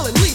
pulling.